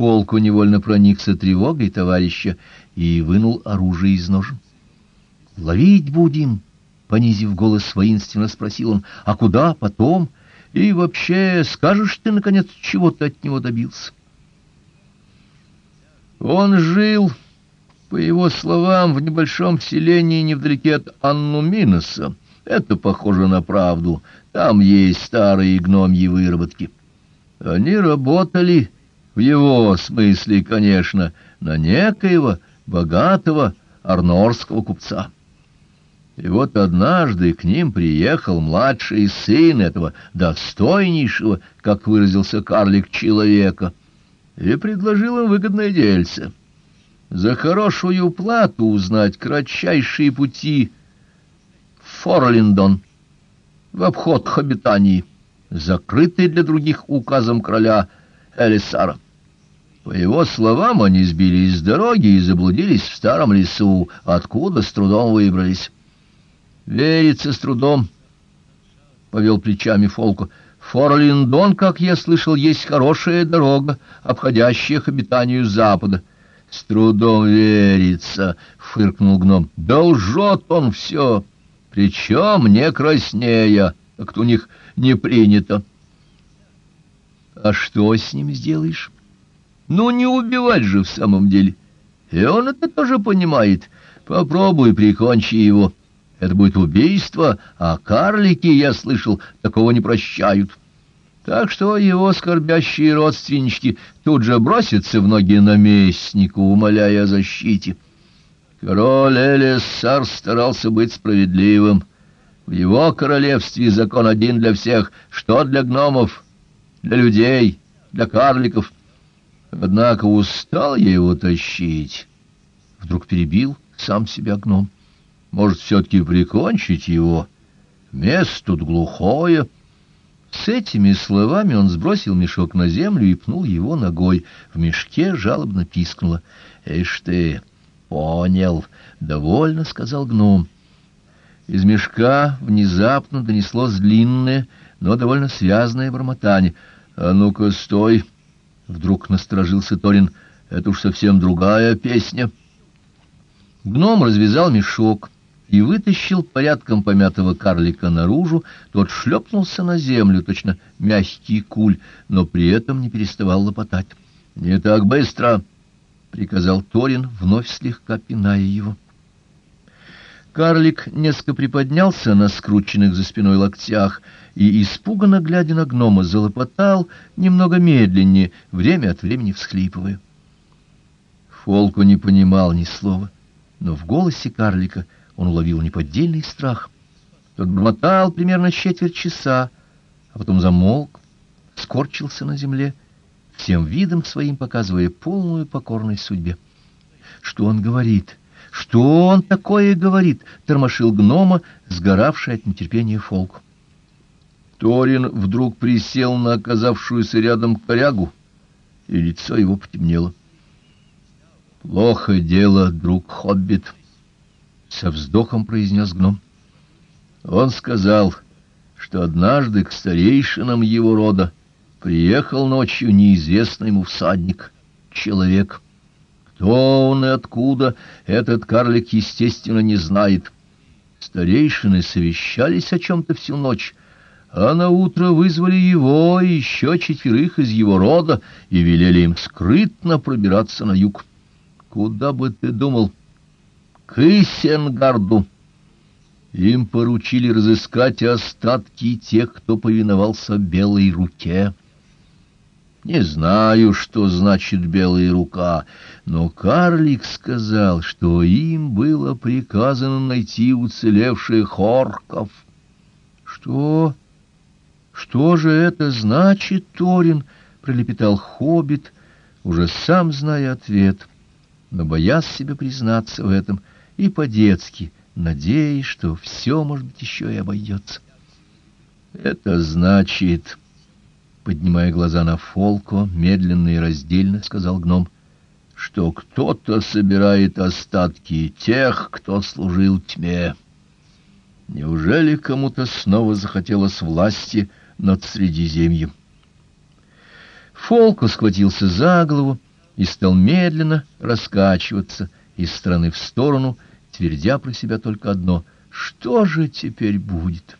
Фолку невольно проникся тревогой товарища и вынул оружие из ножен. «Ловить будем?» — понизив голос воинственно спросил он. «А куда потом? И вообще, скажешь ты, наконец, чего ты от него добился?» Он жил, по его словам, в небольшом селении невдалеке от Аннуминоса. Это похоже на правду. Там есть старые гномьи выработки. Они работали в его смысле, конечно, на некоего богатого арнорского купца. И вот однажды к ним приехал младший сын этого достойнейшего, как выразился карлик, человека, и предложил им выгодное дельце. За хорошую плату узнать кратчайшие пути Форлиндон, в обход Хобитании, закрытый для других указом короля Элисара. По его словам, они сбились с дороги и заблудились в старом лесу, откуда с трудом выбрались. Верится с трудом, — повел плечами Фолку. Форлиндон, как я слышал, есть хорошая дорога, обходящая к обитанию запада. — С трудом верится, — фыркнул гном. — Да он все, причем не краснея, как у них не принято. — А что с ним сделаешь? Ну, не убивать же в самом деле. И он это тоже понимает. Попробуй прикончи его. Это будет убийство, а карлики, я слышал, такого не прощают. Так что его скорбящие родственнички тут же бросятся в ноги наместнику, умоляя о защите. Король Элиссар старался быть справедливым. В его королевстве закон один для всех, что для гномов, для людей, для карликов — Однако устал я его тащить. Вдруг перебил сам себя гном. Может, все-таки прикончить его? Место тут глухое. С этими словами он сбросил мешок на землю и пнул его ногой. В мешке жалобно пискнуло. «Эш ты, понял!» — довольно сказал гном. Из мешка внезапно донеслось длинное, но довольно связное бормотание. «А ну-ка, стой!» Вдруг насторожился Торин. Это уж совсем другая песня. Гном развязал мешок и вытащил порядком помятого карлика наружу. Тот шлепнулся на землю, точно мягкий куль, но при этом не переставал лопотать. — Не так быстро! — приказал Торин, вновь слегка пиная его. Карлик несколько приподнялся на скрученных за спиной локтях и, испуганно глядя на гнома, залопотал немного медленнее, время от времени всхлипывая. Фолку не понимал ни слова, но в голосе карлика он уловил неподдельный страх. Тот бормотал примерно четверть часа, а потом замолк, скорчился на земле, всем видом своим показывая полную покорность судьбе. Что он говорит? Что он такое говорит? Тормошил гнома, сгоравший от нетерпения Фолк. Торин вдруг присел на оказавшуюся рядом корягу, и лицо его потемнело. «Плохо дело, друг Хоббит», — со вздохом произнес гном. Он сказал, что однажды к старейшинам его рода приехал ночью неизвестный ему всадник, человек. Кто он и откуда, этот карлик, естественно, не знает. Старейшины совещались о чем-то всю ночь, а на утро вызвали его и еще четверых из его рода и велели им скрытно пробираться на юг. Куда бы ты думал? К Исенгарду. Им поручили разыскать остатки тех, кто повиновался белой руке. Не знаю, что значит белая рука, но карлик сказал, что им было приказано найти уцелевших орков. Что? «Что же это значит, Торин?» — пролепетал хоббит, уже сам зная ответ, но боясь себе признаться в этом и по-детски, надеясь, что все, может быть, еще и обойдется. «Это значит...» — поднимая глаза на Фолко, медленно и раздельно сказал гном, — что кто-то собирает остатки тех, кто служил тьме. Неужели кому-то снова захотелось власти над Средиземьем. Фолку схватился за голову и стал медленно раскачиваться из стороны в сторону, твердя про себя только одно — что же теперь будет? —